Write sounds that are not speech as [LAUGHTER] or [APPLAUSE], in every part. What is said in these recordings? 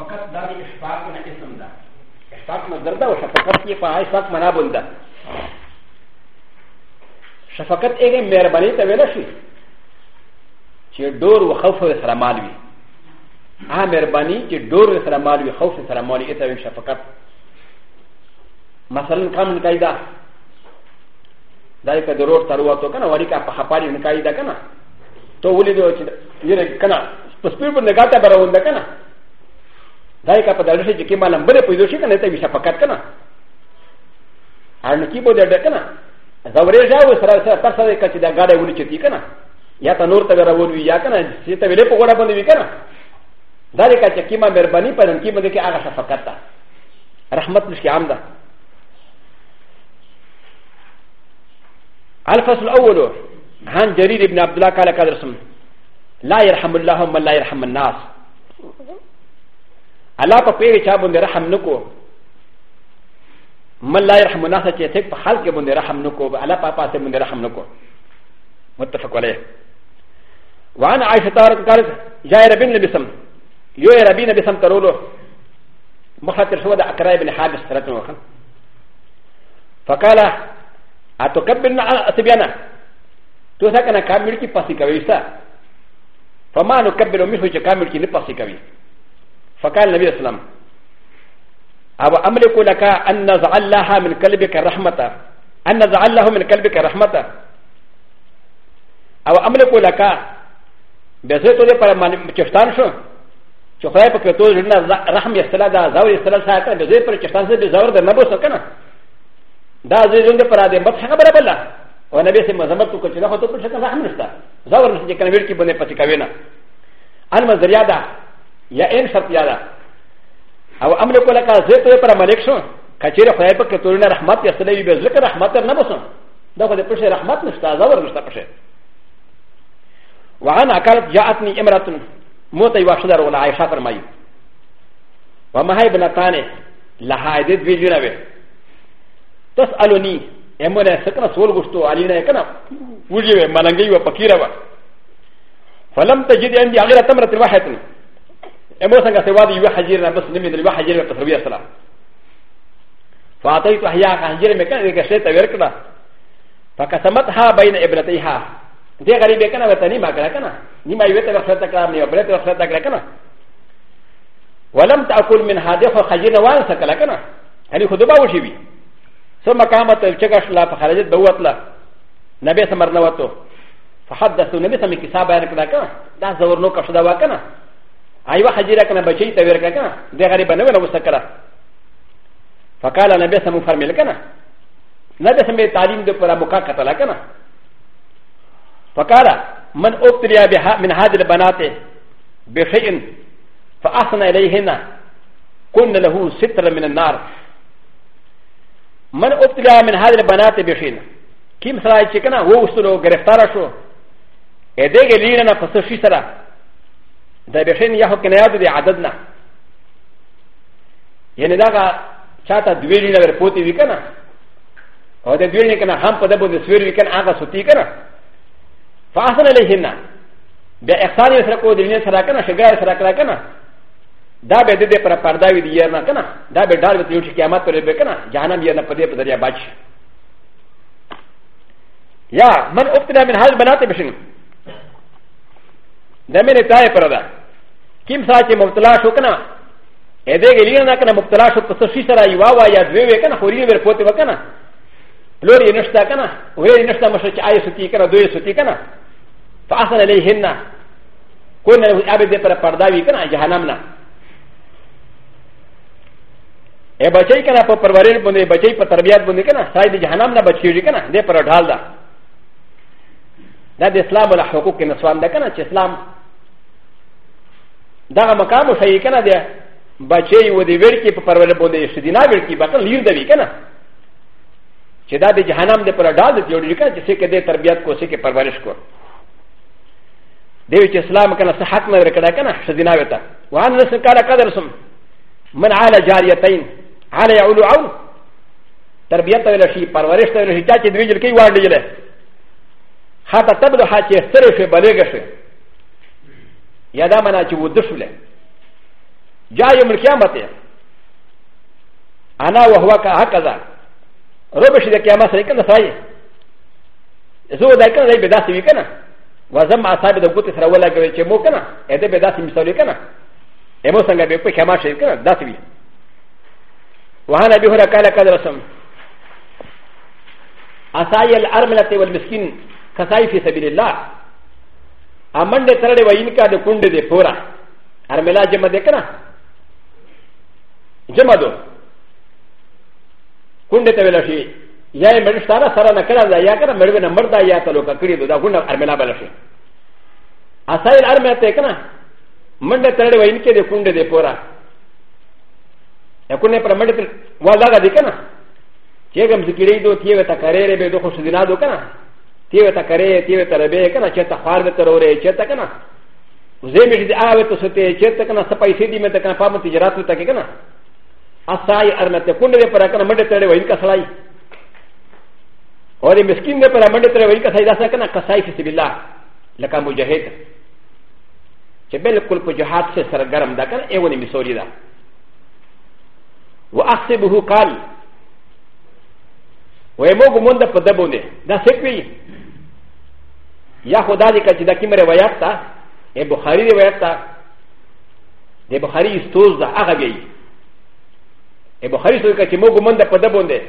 فقط دا من اشفاق من اسم دا اشفاق مصدر دا و شفقت یہ فا اشفاق منا بول دا شفقت ایک مہربانی تا ویلا شی چه دور و خوف و سرمال وی ها مهربانی چه دور و سرمال وی خوف و سرمال وی تا وی شفقت مثلا کامن کای دا دا که ضرور تروا تو کنه وری کا په خپاری نکای دا کنه تو ولې دوی چې یره کنه په سپیر په نګاته براوند کنه ダイカパダルシジキマランブレポイドシカネタビシャパカカナアンキボデデカナザウレジャーウスラサパサレカチダガダウリチティカナヤタノタガラウリヤカナシタビレポガラボディカナダイカチキマメルバニパンキマデキアラシャパカタラハマツシアンダアルファスルアウロハンジャリリブナブラカラカラスムライアハムラハムライアハムナス الله په پیری چا باندې رحم نکو من لا يرحم الناس چې څوک په خلق باندې رحم نکو به الله په پاسه باندې رحم نکو متفق علیه وعن عائشة قالت جاء ربي النبي سم يو ربي النبي سم ترولو مخاطر سوى أكراي بن حابس ثلاثة وخم فقال أتكبرنا على أتبيانا تو ساكنا كامل كي باسي كويسا فما نكبر منه كامل كي نباسي كويسا فقال النبي صلى الله عليه وسلم أو أملك لك أن نزعل لها من قلبك رحمة أن نزعل له من قلبك رحمة أو أملك لك بزيت ولي پر من چفتان شو چې خدای په کتو ژوند رحم استلا دا زور استلا ساتل کنه بزیت پر چفتان سه بزور در نه بوسه کنه دا زې ژوند پر دې مت څنګه بره بلا او نبی سه مزمت کو چې دا خو ته پر شکل رحم نشتا زور نشته کنه ویل کې بنه پتی کوي نه ان مزریاده یا ان شرط یادا او امر کو لکا زیت پر ملک شو کچیر خدای په کتورنا رحمت یستلی به ذکر رحمت نه بسن دا خدای پر رحمت نشتا زبر نشتا پشه وعن اکلت جاءتنی امراتن موت ای واشد رو عائشہ فرمایي وما هي بنتان لها ایدت وی جنوی تسالونی امونه سکنا سول غشتو علی نه کنا وجی ملنګي و فقیر و فلم تجد عندي غير تمره واحده م و س ن ك س و ا د ي و ح ج ي ر ن ا بس نمي دل و ح ج ي ر ن ا تسوي أ ص ل ا فأعطيت أحياء حجير مكان ذلك شيء تبركنا فقسمتها بين ابنتيها دي غريبة كنا وتني ما كنا كنا نما يوتا رخصتا كنا نما بلت رخصتا كنا كنا ولم تأكل من هذا فخجير وان سكلا كنا يعني خدبا وشيبي ثم قامت الشكاش لا فخرجت بوت لا نبي سمرنا وتو فحدثوا نبي سمي كسابا كنا كنا لا زورنو كشدا وكنا ايوه خجيره كان بشيء تبير كان ده غريب انا ولا مستكره فقال انا بس مفرمل كان لا بس من التعليم ده ولا بكا قتل كان فقال من ابتلي من هذه البنات بشيء فاحسن اليهن كن له ستر من النار من ابتلى من هذه البنات بشيء كم سرايتي كان هو سلو غرفتار شو ادى غلينا فسشي سرايتي だべしんやほけなやであだな。やねだが、チャタデュエリラポティウィカナ。おでデュエリカナハンパダブルスウィリカンアガソティカナ。ファーサナレヒナ。で、エサリスラコディネスラカナ、シガーサラカラカナ。だべででパパダウィディアナカナ。だべだべとユキキャマトレベカナ。ジャーナビアナパディパディアバチ。や、マンオプティナミンハルバナティビシン。ダメネタイパラダ。کیم سا چې مبتلا شو کنه ا دې ګلی نه کنه مبتلا شو په سشي سره یو وا یا دوی وې کنه خوري ور پوتې وکنه لور یې نشتا کنه وې نشتا مشه چې آی ستی کنه دوی ستی کنه فاحسن الیهن کو نه ابې دې پر پردا وی کنه جهنم نه ا بچی کنه په پرورې باندې بچی په تربيات باندې کنه سای دې جهنم نه بچیږي کنه دې پر ډال دا د اسلام له حقوق کې نسوان ده کنه چې اسلام ダーマカムシャイケナディアバチェイウディヴェルキーパパレボディシディナヴェルキーバトンリーダビケナチダディジハナムデパラダディヨリカチセケデタビアコセケパワリシコディチスラムカナサハクナレカラカナシディナヴェタワンレスカラカダルソンマンアラジャリアタインアレアウルアウタビアタウルシーパワリシタウルシタチディヴェルキーワーディレハタタブドハチェステレシェバレガシェやだまなちゅうどしゅれ。じゃあよむきゃまて。あなわわかはかだ。ロブシできゃまさいかなさい。そうだからべだしみかな。わざまさびのことさらわらげちもかな。えでべだしみさりかな。えもさんがべっきゃましいかな。だしみ。わはなびほらからかだらさん。アサイアルアルメラティブルミスキン、カサイフィサビリラー。アマンデタレワインカーでコンデデポラアメラジャマデカナジャマドコンデタベラシーヤエメルスタラサラナカラザヤカナメルベナマダヤタロカクリドダウナアメラバラシーアサイアメラテカナマンデタレワインカーでコンデデポラアコネプラメルワダダディカナチェガムズキリドティエヴェタカレレベドホシディナドカナ تیوه تا کرے تیوه تا ربے کنا چیتا خوار بے ترورے چیتا کنا وزے میں جدی آوے تو ستے چیتا کنا سپائیسی دی میں تا کنا پاما تجارات ہوتا کہ کنا اصائی ارنتے کنڈ دے پرا کنا منڈے ترے وین کا سلائی اور مسکین دے پرا منڈے ترے وین کا سلائی داسا کنا کسائی فی سبیلہ لکا مجاہد چے بالکل پو جہاد سے سرگرم دا کنا ایونی مسوری دا وَأَخْسِبُهُ قَالْ وَيَمُوْغُ مُنْدَ پَدَبُونِ دا سکوی やほだでかちだきもれわやったえぼはりでわやったでぼはりストーズだあがげいえぼはりそうかちもごもんだぱだぼんで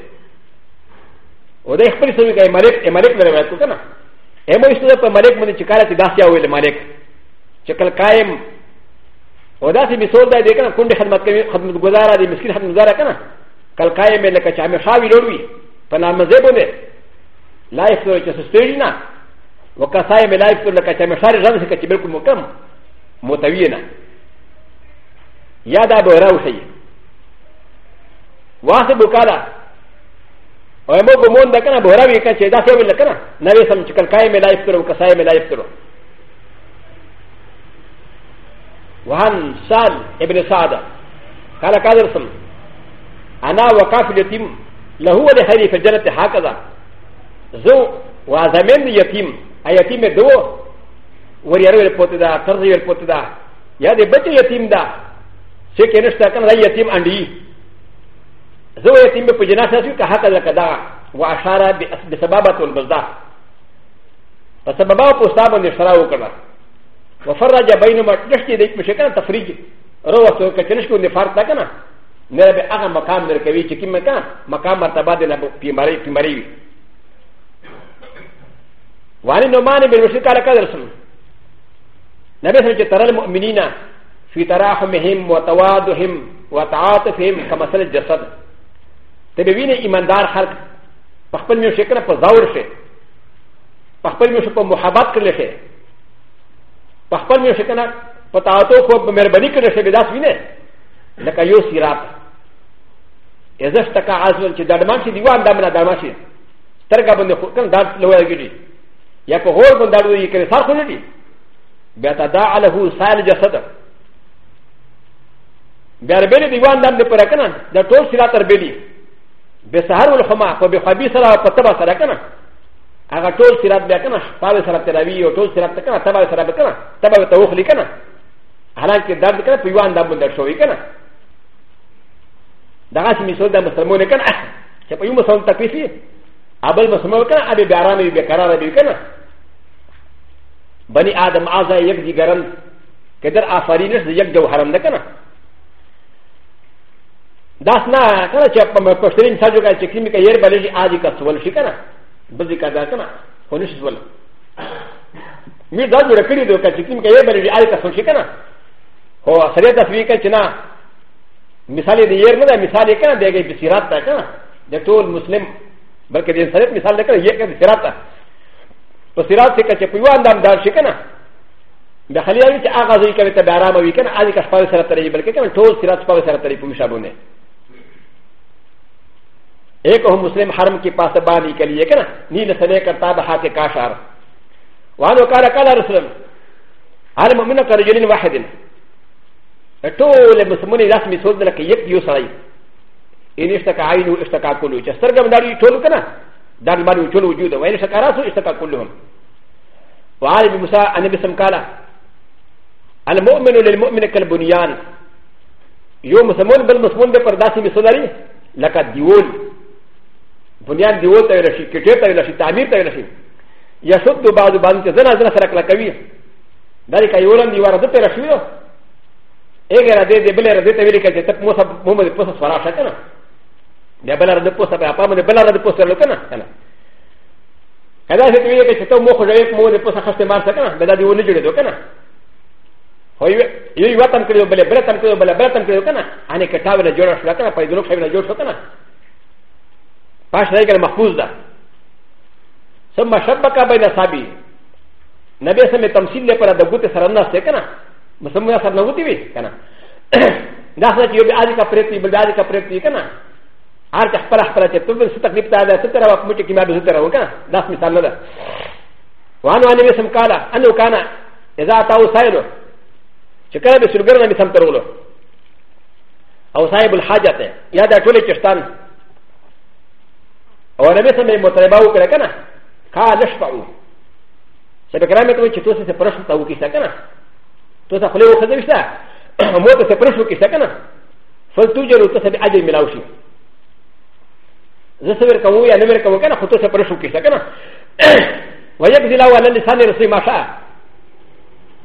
おでふりそうかいまれえまれくれわやったかなえもいすだぱまれくもにちからてだしやおいでまれくちかるかえんおだしみそうだでかなこんではまかみはむござらでみすきはむざらかなかるかえめなかちゃめはびろびぱなまぜぼんでライフのちゃすてりな وكاساي ملايك لك تمشاري رمزك تبرك مكم متوينا يا دابو روحي واسي بكالا ويمو بمون دكنا بوراوي كاشي دا سيوم لكنا نبي سم كالكاي ملايك وكاساي ملايك وعن سال ابن سعد قال كادرسم انا وكافل يتيم له ولهذه في الجنه هكذا زو وزمن يتيم يتيم دو وريرو القطدا ترزي القطدا يا دي بچه يتيم دا شكي نشتا كان لا يتيم عندي زو يتيم بجناسة شو كهكذا كدا وأشار بسبابة البزدا فسببا وقصابا نشرا وكذا وفرج بينما تشتي ديك مشكلة تفريج روى كتنشكو نفارت لكنا نرى بأغا مقام نركبي شكي مكان مقام مرتبات لنا في مريوي وعن النعمان بن بشير قال كدرسم نبي صلى الله عليه وسلم المؤمنين في تراحمهم وتوادهم وتعاطفهم كمثل الجسد تبين ايمان دار خلق پخپل میو شکر په زور شه پخپل میو شکر په محبت کړل شه پخپل میو شکر نه په تعاطف او په مهرباني کړل شه بلاس وینه لکه یو سیرات ازفتک عزل چې دړمان شي دیوان دمنه دړمان شي سترګه باندې کړه دا لوی کېږي やこほぼんだるいけれさそれに。べただあらほうさりじゃさだ。べあべりでわんだんでパラカナ、だとしらたべり。べさはるほま、こべはびさらパタバサラカナ。アガトシラベカナ、パレサラテラビオトシラテカナ、タバサラベカナ、タバタオフリカナ。アランケダーデカナ、ピワンダムダショウイカナ。ダーシミソダムサモネカナ、シャパユムソンタピシア。アブルマスモーカー、アビバラミビカラビカナ。بني آدم آزا يك دي غرم كدر آفارينش دي يك جو حرم نكنا داس نا كنا چه پشترين ساجو كا چه كريمي كا ير بلجي آدي كا سول شي كنا بزي كا دا كنا خونش سول مير دا جو رکڑی دو كا چه كريمي كا ير بلجي آدي كا سول شي كنا هو سرية تصوير كا چنا مثال دي ير ندا مثال كنا دي گئی بسيرات تا كنا دي طول مسلم بلکه دي سرية مثال دي كنا ير كا بسيرات تا په سرات کې چې په یو اندام دار شي کنه د خلیل چې هغه ځای کوي ته آرام وي کنه اځي که خپل سره ترې بلکې کنه ټول سرات خپل سره ترې پوښ شابونه ایک هم مسلم حرم کې پاسه باندې کلیه کنه نیل سره کرتا به حق کاشار وانو کار کلا رسول هر مؤمن کر جنین واحد ټول مسلمانې رسمي سود لکه یک یو سړی ان اشتکا عینو اشتکا کولو چې سترګم داری ټول کنه ダルマルウチュウウジュウダウエルシャカラソイスタカクルム。ワーリムサアネビサムカラ。アルモメルレモメルカルブニアン。ヨムサモンベルムスモンベパダシミソナリ、ラカディウォル。ブニアンディウォルタイラシ、キュテタイラシ、タミタイラシ。やしょっとばずばんてざらざらさらかび。だれかよらんにわらずてらしゅう。えがらででべれでてべれかでてもさもめでぽさすわらしゃかな。でバラのポスターパーでバラのポスターのかなかなぜかというと、もうこれもでポスターしてますかなだっておにぎりどかなほい、ゆいわたんくればれ、ブレタンくればれ、ブレタンくれかなあねかたぶらじょらしらかな、パイドロシャブラジョーシャかなパシャイガーマフーザそましゃばかばいなさびなべさめたんしんでからだぐてさらなせかなまさむやさなぐてびかなださきよびありかプレティブ、ありかプレティかな [CLEARS THROAT] アーカスパラスパラチェットブルスタクリプターだ、セテラワームチキマブルセテラウカ、ダスミサルダ。ワンワンエメスムカラ、アンドカナ、エザータウサイロ、チェカラビスルグルナビサントロロ、アウサイブルハジャテ、ヤダトリチェスタン、オレメスメモトレバウクラカナ、カーレシファウ。セベクラメトウチトセプラスタウキサカナ、トサフレウカディスタ、モトセプラスウキサカナ、フォルトジェルトセベアジミラウシー。[COUGHS] زه سویر کوو یا نمیر کوو کنه خو ته څه پرشو کیسه کنه ویک دی لاو علی لسان رسول ماشا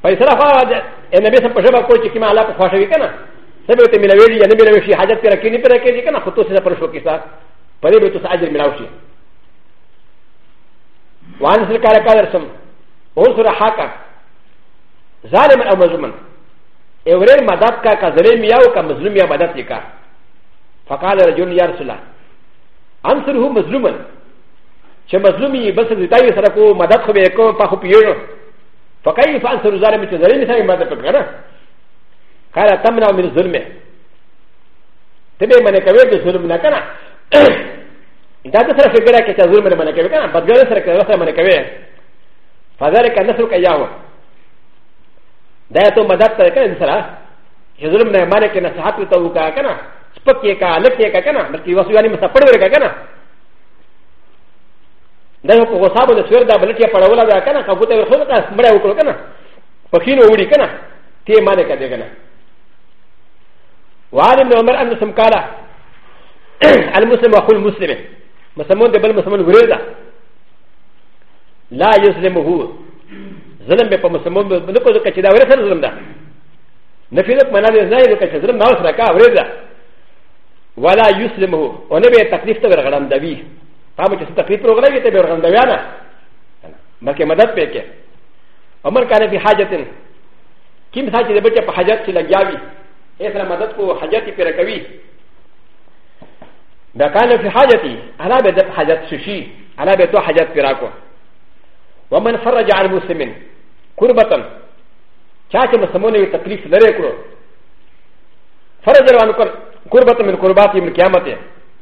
پیسره خو ان نبی سم پښه کو چې کما الله په خوښوي کنه سبه ته ملوي یا نمیر وشي حاجت پر کینی پر کینی کنه خو ته څه پرشو کیسه پرې به ته اجر ملاو شي وان سر کار کار سم اون سره حقا ظالم او مظلوم اورل مدد کا کا ظلم یاو کا مظلوم یا مدد کا فقال رجل یا رسول الله انصر هو مظلوما چې مظلومي بس د تای سره کو مدد خو به کو په خو پیړو فكيف انصر ظالم چې ظالم سره مدد وکړه قال تمنع من الظلم تبه منه کوي د ظلم نه کنه دا ته سره فکر کې چې ظلم نه منه کوي کنه بدګر سره کوي سره منه کوي فذلك نصر کیاو دا ته مدد کوي کنه سره ظلم نه منه کې نصحت ته وکړه کنه سپکې کا لکې کا کنه بلکې وسو یعنی مسپړ ورکا کنه دا په غوسه باندې سور دا بلکې پړول دا کنه کا ګوتې ورخو کا مړ وکړو کنه پخینو وړي کنه تی مانه کا دی کنه وعن ابن عمر ان سمقال المسلم اخو المسلم مسلمون ده بل مسلمون غريزه لا يسلمه ظلم به په مسلمون نه کوځه چې دا ورسره ظلم ده نفیدک معنا دې نه ده چې ظلم نه وسره کا غريزه ولا يسلمه و نبي تكليف تبر غرام دوي قام چې تکلیف پروګرام یې تبر غرام دوي نه بلکې مدد پکې عمر کان په حاجت کیم ساتي د بچ په حاجت کې لګیاوي اسره مدد کو حاجت یې پر کوي دا کان په حاجت انا به د حاجت ششي انا به تو حاجت پر کو ومن فرج عن المسلمين قربتا چا چې مسلمانو تکلیف لري کړو فرج روان کړو قربة من قربات من قيامته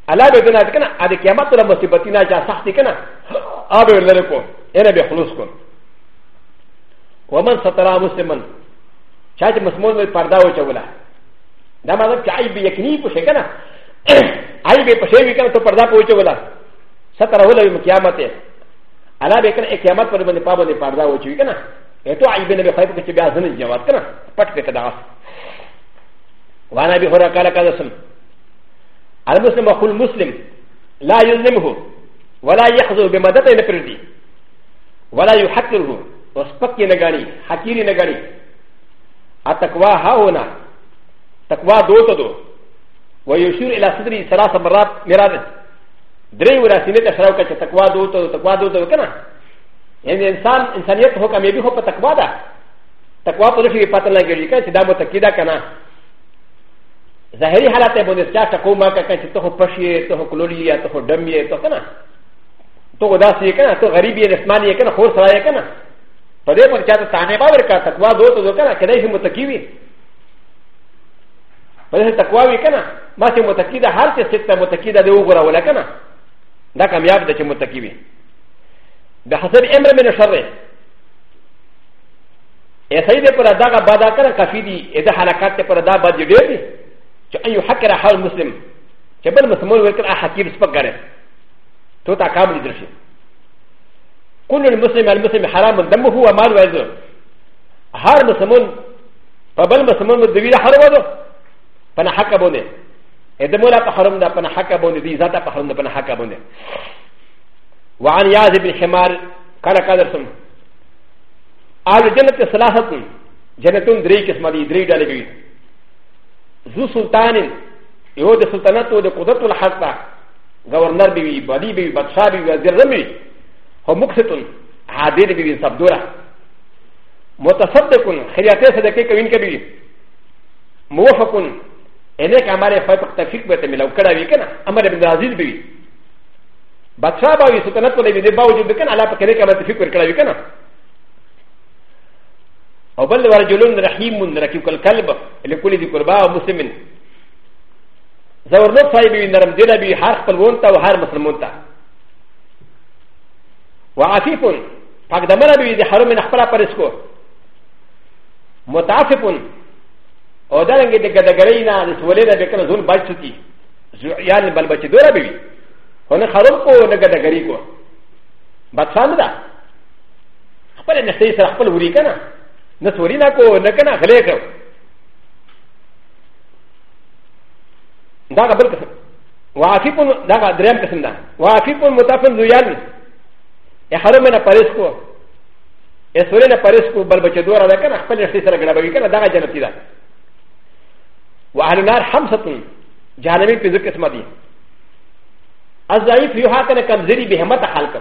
على بدنا كنا على قيامات ولا مصيبتنا جا صحتي كنا [LAUGHS] أبي ولا لكم أنا بخلصكم ومن سترى مسلما شاهد مسمون من پردا وچولا دا مطلب چې عیب یقیني پوښي کنه عیب [CLEARS THROAT] پوښي وی کنه ته پردا پوښولا ستر ولا یم قیامت الا به کنه قیامت پر باندې پابند پردا وچوي کنه ته عیب نه به خیر کې بیا ځنه جواب کنه پټ کې کدا وانا بهورا قال كذا المسلم اخو المسلم لا يظلمه ولا يحظو بمدد نفردي ولا يحقره وسبكي نغاني حكيري نغاني التقوى هاونا تقوى دوتا دو ويشير الى صدري ثلاث مرات مراد دري ولا سنه تشراو كچ تقوى دوتا دو تقوى دوتا دو كنا يعني انسان انسانيت حكم يبي هو تقوى دا تقوى پر شي پتن لگي كچ دا متقيدا كنا ظاهري حالات به نسیا ټکو ما کا چې ته پښې ته کلولي یا ته دم یې ته کنه ته دا سې کنه ته غریب یې رسمان یې کنه خور سره یې کنه په دې پر چا ته تانه باور کا تقوا دو ته کنه کله شي متکی وي په دې تقوا وي کنه ما چې متکی ده هر څه چې ته متکی ده دی وګوره ولا کنه دا کامیاب ده چې متکی وي د حسب امر من شر ای سید پر ادا کا بادا کنه کافی دی اې د حرکت پر ادا باندې ډېر دی ان يحكر حال مسلم كبر مسلمون ويكر احكيم سبقره توتا كامل درشي كل المسلم المسلم حرام دمه ومال وعزه هار مسلمون فبل مسلمون مدويل حرمه فانا حكا بوني ادمولا فحرم ده فانا حكا بوني دي ذاتا فحرم ده فانا حكا بوني وعن ياز بن حمار قال قادرسم آل جنة سلاسة جنة دري كسمة دي دري دالي ذو سلطان يو د سلطنت و د قدرت الحق غورنر بي بدي بي بدشاه بي وزير رمي هو مقصد عادل بي سبدوره متصدق خياتي صدقه كوين كبي موفق انك عمل فتق تفيق بتم لو كدا بي كنا عمل بن عزيز بي بدشاه بي سلطنت و د باوجود بكن على فكره كما تفيق كدا بي كنا او بل رجلون رحيم ركيب الكلب لكل ذي قربى ومسلم زور نفس صاحبي نرم دينا بي هار قلبونتا وهار مسلمونتا وعفيف فاك دمنا بي ذي حرم من اخبرا پرسكو متعفف او دارنگي دي گدگرينا رسولينا بكنا زون باجتتي زعيان بل بچه دورا بي هنا حرم کو نگدگري کو بدسام دا خبر نشتري سر خبر وري کنا なそりなこなかなかれかだがぶるかわきぽんだがでんかすんだわきぽんもたぷんずやんえはるめなパレスコえそれなパレスコバルバチドラだかなパレスコがなばいかなだがじゃなきだわあるなハムサトンジャーナミピズキスマディアザイフユハカネカムゼリビハマタハルカ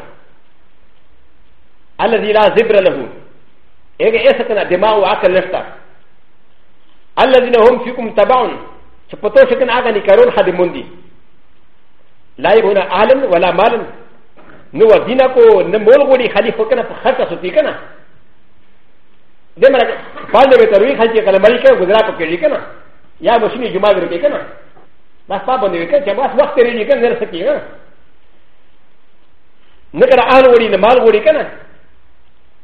الذي لا زبر له ا ج ا س ك ن ا دماء و ع ق ل نشتا الذين هم فيكم تبعون سبتو شكن ا غ ن ي كارون ح د م و ن د ي لا يكون اهلا ولا مالا نو دينكو نمول غوري خليفه كنا فخرطه سوتيكنا دمرك فاندى بتروي خليفه كلا ملكه وزراعه كيكنا يا مشيني جمال كيكنا بس بابا نيكا جماس وقت ريكا نرسكينا نكرا اهل غوري نمال غوري كنا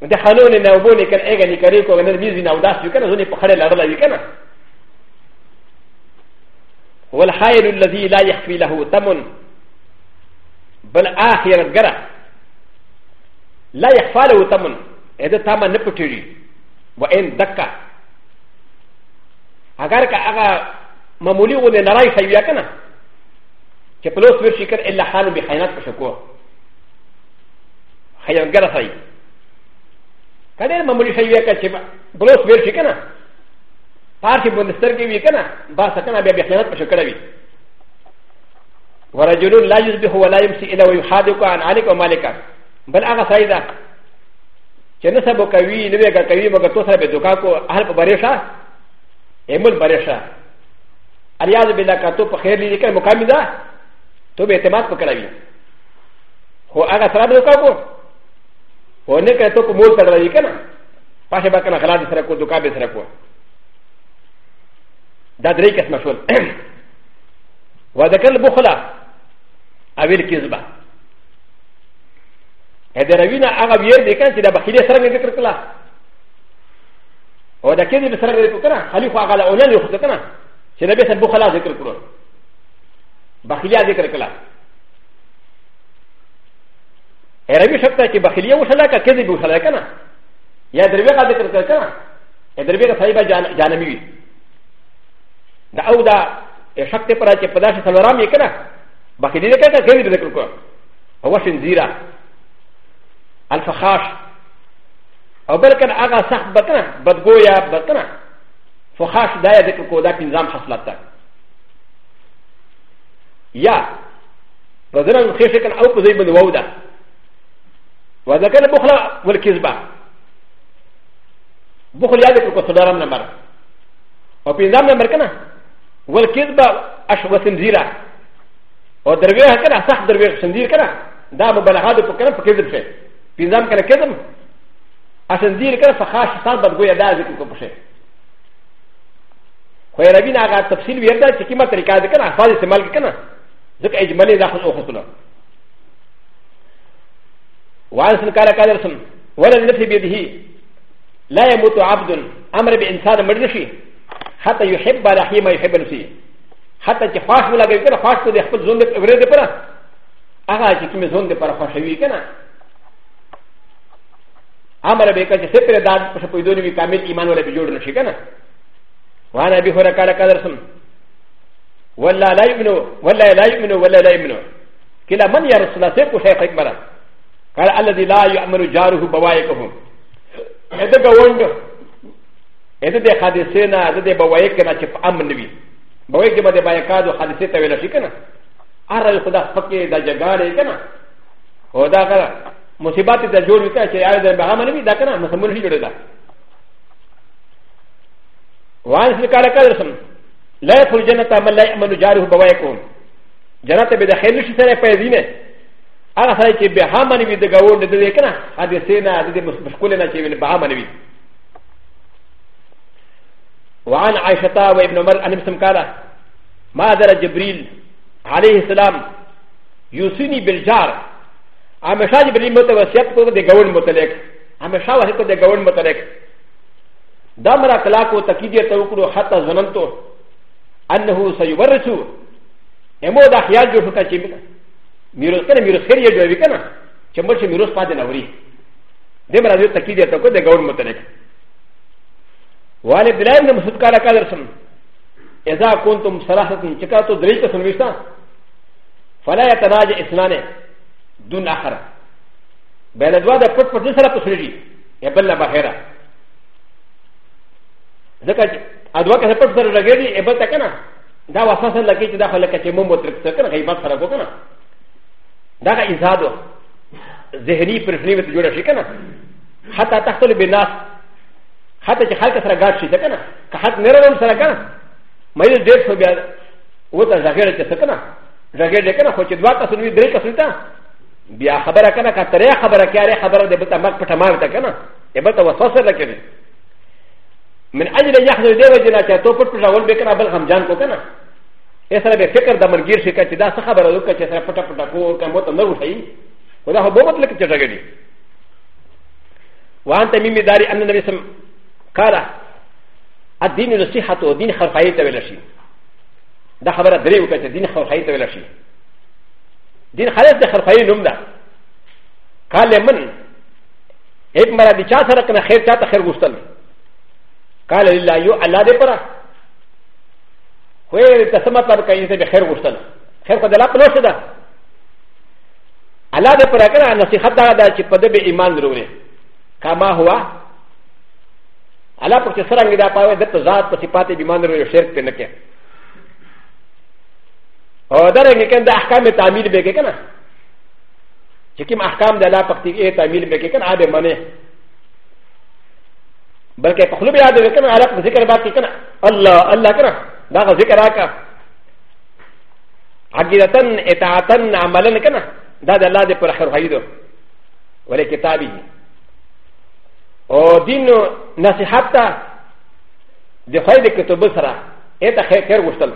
د خانون نه وبو نه کنه اګه نکري کو نه بيزي نه وداس کنه زنه په خړه لړل وی کنه هو الحائل الذي لا يخفي له دم بل اخر غرا لا يخفى له دم اذا تام نه پټيږي وان دکا اگر کا اگر معمولی و نه نارای شي یا کنه چې پلوس ورشي کنه الا حال بخینات په شکو خیر غرا صحیح カレーマムリシャイヤカチェバブロスベルシカナパーシブンデスターキウィカナバサカナビアビアナプシュカラビ ورجل لا يصبح ولا يمسي الا ويحادك عن عليك ومالك بل اغا سيدا جنسب كوي نبيك كوي مغتوسر بدوكاكو اهل بريشا امل بريشا الياذ بلا كاتو بخير لي كان مقام ذا تو باعتماد بكراوي هو اغا سراب دوكاكو و ن ك ت و ك مول تدري كنا فاشا بكنا غلاد سرقو دكاب سرقو دا دريك اسمه شول و ذ ك ر البخلا او الكذبه هذا روينا اغا بير دي كان سيدا بخيلي سرقو ذكر كلا و ذ ك ر بسرقو ذكر كنا خليفه اغا لا اولان يخذ كنا سيدا بيس البخلا ذكر كلا بخيلي ذكر كلا ر ب ي شبتا كي بخيليه وشلاكا كذب وشلاكنا يا دربيغا ذكرتنا يا دربيغا صاحبا جانبي دا او دا شكتي برا كي بداش سلورام يكنا بخيليه كذا كذب ذكركا هو شنزيرا الفخاش او بلكن اغا صح بطنا بدغويا بطنا فخاش دا ذكركو دا كنظام حصلتا يا بدران خيشكا او كذب وودا وذكر بخلا والكذبة بخل يادك وصدارم نمر وفي نظام نمر كنا والكذبة أش وسنزيرة ودرويها كنا صح درويها سنزير كنا دا مبالغات وكنا فكذب شيء في نظام كنا كذب أسنزير كنا فخاش صار بدقوية دا ذكر كبشي و ي ر ب ي ن ا غا تفصيل ويردا تكيما تركا ذكر أحفاظ استعمال كنا ذكر إجمالي داخل أخوتنا وانس الكارا كالرسم ولا النفي بيده لا يموت عبد امر بانسان مرنشي حتى يحب رحيم يحب نفسه حتى تخاف ولا غير خاف بده خپل زون دې ورې دې پره هغه چې کوم زون دې پره خوشوي کنه امر به کچ سپر داد په پېدو نیو کامل ایمان ولا به جوړ نشي کنه وانا ابي هريره قال قال رسول ولا لا يؤمن ولا لا يؤمن ولا لا يؤمن كلا من يا رسول الله سيكو شيخ اكبر قال الذي لا يعمل جاره بوايكهم هذا قوند هذا دي حادثينا هذا دي بوايكنا كيف امن نبي بوايك ما دي بايكادو حادثي تاويلا شي كنا ارى خدا فكي دا جغاري كنا هو دا كنا مصيبات دا جوړ وکړه چې آیا دا به امن نبي دا کنا مسمول شي جوړه دا وان سکار کړسم لا يخرج جنته من لا يعمل جاره بوايكهم جنته به داخل شي سره پیدینه هغه سره چې به همان وي د ګاون د دې کنه ا دې سینا د دې مشکل نه چې وي به همان وي وعن عائشة وابن عمر أن مسلم قال ما در جبريل عليه السلام يوصيني بالجار هميشه جبريل متوسيط کو د ګاون متعلق هميشه واسه کو د ګاون متعلق دمر اخلاق او تقید ته وکړو حتی ظننتو انه سيورثو امو دا خیال جوړ کړ چې ミロスからミロスヘリアルビカナ、チェムシミロスパディナウリ。でも、あれ、タキディアとこでガウンモテレク。ワレブランドムスカラカラソン、エザーコントムサラサン、チェカト、デリカソンウィスタ、ファラヤタラジエスナネ、ドゥナハラ。ベラドワダプロデューサーとするジ、エベラバヘラ。だから、アドワカセプロデューサーがゲリエベタカナ、ダワサンラケチダハラケチモモテレクセカナ、ヘイバサラゴカナ。だが、いざど、ぜひ、プレフリーとジュラシカナ。はたたとりべな、はたきはかさらがしだかな、かはねらんさらかな、まいでるそうべや、おたざげるてさかな、ざげるかな、こちらかすみでかすみた。ビアハバラカナカタレアハバラキャレハバラデブタマクタマルタカナ、エバタワソセラケル。من أجل يحصل دواجنا كتوبر بشاول بكنا بالغمجان كوكنا ا س ر ا ب فكر د مرغير شكا تدا سخبر لك تسرى فتا فتا فور كموت النور هي ولا هو بومت لك تجاغري وان تميمي داري ان النبي سم كارا الدين نصيحة ودين خرفاية تبلشي دا خبر دريو كتا دين خرفاية تبلشي دين خلاص دا خرفاية نمدا قال من ایک مرا دچا سرکنا خیر چاہتا خیر گستل قال لله یو اللہ دے پرا و ي ر ت س م ت ل ك ي ز ب خ ي ر غسل خ ي ر ق د ل ا ق ل و س د ا الله د پر اكرا نصيحت دا دا چه پده به ایمان درونه کما هوا الله پر چه سرنگ دا پاوه دت ذات پر صفات ایمان درونه شرک پر نکه او درنگ کن دا احکام تعمیل بگه کنا چه کم احکام دا الله پکتی اے تعمیل بگه کن آده منه بلکه پخلو بیاده کنا الله پر ذکر بات کنا الله الله کنا だが、ぜからか。あきらたん、えたたん、あまらなかな。だだらでパラハイド。われきたび。お、ディノ、なしはた。で、ほいでくとぶさら。えたへけるした。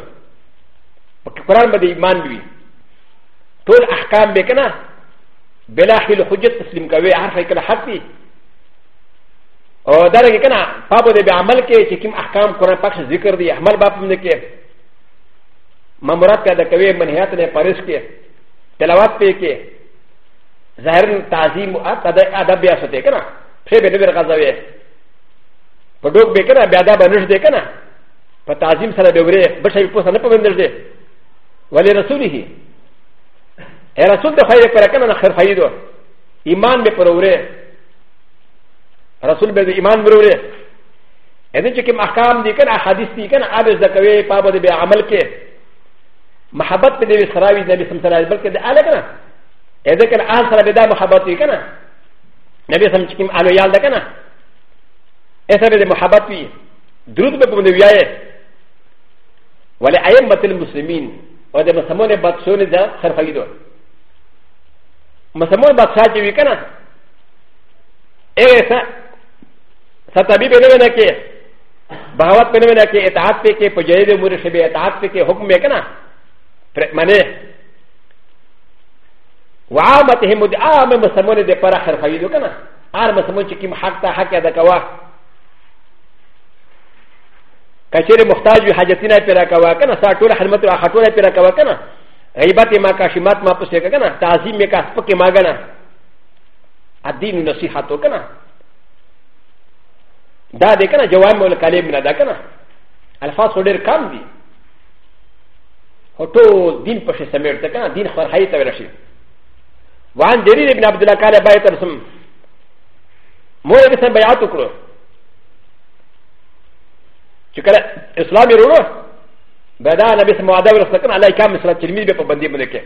パランバディマンビ。トール、あかんべかな。ベラヒル、ほじっとすりんかべ、あはかなはっぴ。او دا لکه کنه پاپو دې به عمل کې چې کوم احکام قران پاک ذکر دي عمل باپ نه کې مامورات کا د کوي منهیات نه پرېس کې تلاوت پې کې ظاهر تعظیم او ادب بیا سته کنه پھر به دې غزاوي په ډوک به کنه بیا دا بنش دې کنه په تعظیم سره به وره بشي په سره په بندر دې ولی رسوله اے رسول ته خیر پر کنه خیر فائدو ایمان به پر وره رسول به ایمان وروړي ا دې چې کوم احکام دي کنه حدیث دي کنه اوبز د کوي په بده به عمل کې محبت په دې سراوي نبی صلی الله علیه وسلم بلکې د اله کنه ا دې کنه آن سره به دا محبت وي کنه نبی صلی الله علیه وسلم الو یال ده کنه ا سره به محبت وي درود به په دې ویایې ولې ایم بتل مسلمین او د مسلمانې بدسونې ده خرخوي دوه مسلمان بدساجي وي کنه ا ستبی بے نمینہ کے بہاوت پہ نمینہ کے اطاعت پہ کے پجید امور شبی اطاعت پہ کے حکم میں کنا منے وعامت ہم دعام مسلمون دے پر آخر خیدو کنا آر مسلمون چکیم حق تا حق ادا کوا کچر مختاج وی حاجتینا پیرا کوا کنا سا طول حرمت و آخطولا پیرا کوا کنا غیبت ما کاشمات ما پسے کنا تعظیم میں کاسپک ما گنا الدین نصیحتو کنا だでかな、ジャワムのカレムなだかな。アルファソデルカンディ。ほと、ディンパシスメルタカナ、ディンファハイタベラシ。ワンデリリブナブダカレバイタムスム。モエルセンバイアトクロ。チュカレ、イスラミロロ。バダーナビスモアダブルスカナ、ライカムスラチミビポバンディブネケ。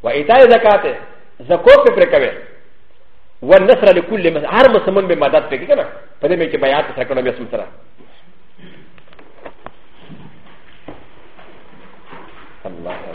ワイタイザカテ、ザコペプレカベ。والنصر لكل من هر مسلمان بمدد فيك كنا فده ميكي بيعات سرقنا بيسم سرا الله